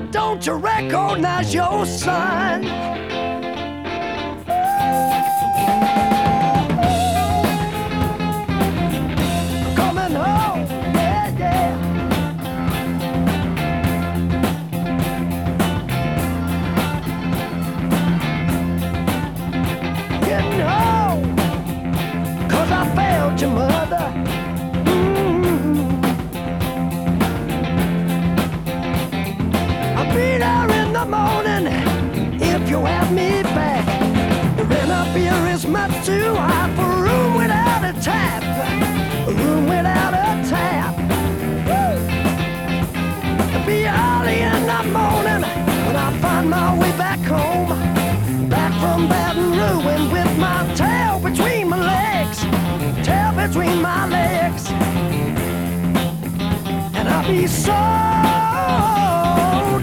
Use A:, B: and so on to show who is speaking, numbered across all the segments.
A: won't you recognize your son? Coming home, between my legs. And I'll be so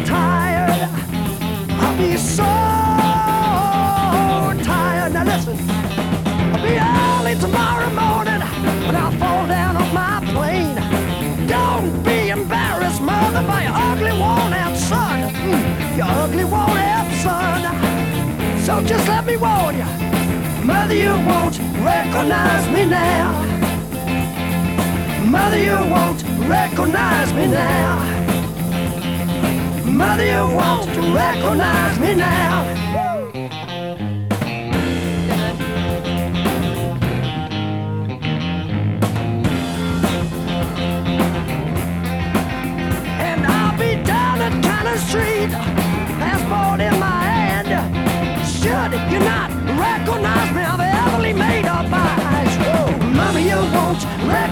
A: tired. I'll be so tired. Now listen, I'll be early tomorrow morning when I fall down on my plane. Don't be embarrassed, mother, by your ugly worn-out son. Mm, your ugly worn-out son. So just let me warn you, mother, you won't recognize me now. Mother, you won't recognize me now. Mother, you won't recognize me now.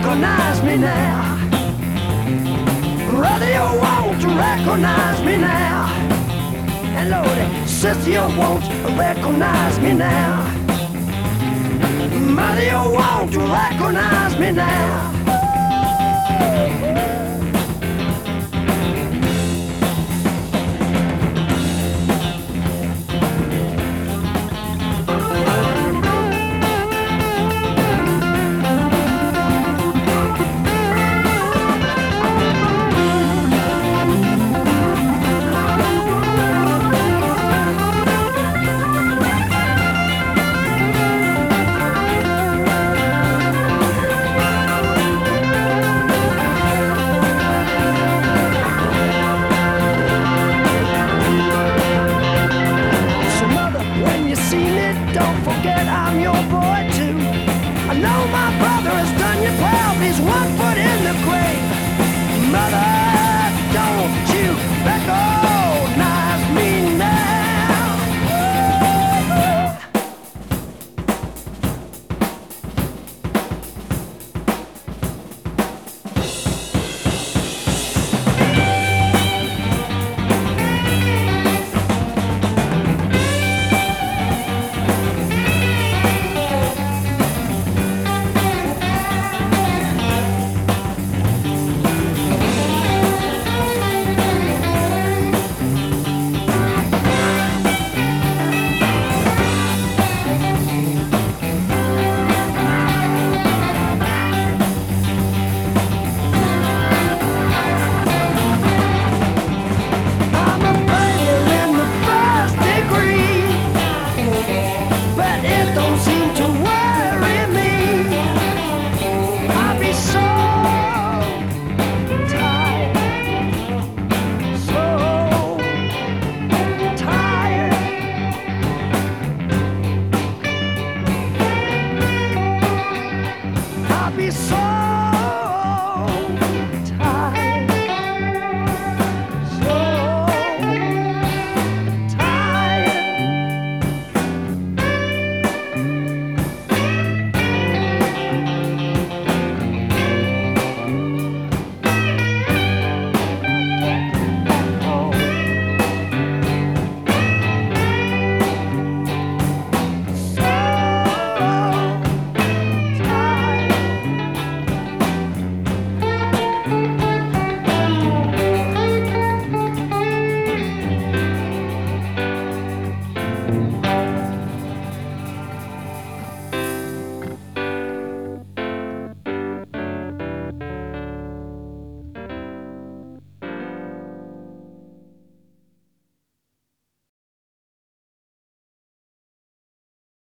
A: Recognize me now. Brother, you won't recognize me now. And Lord, sister, you won't recognize me now. Mother, you won't recognize me now.